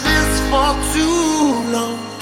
this for too long.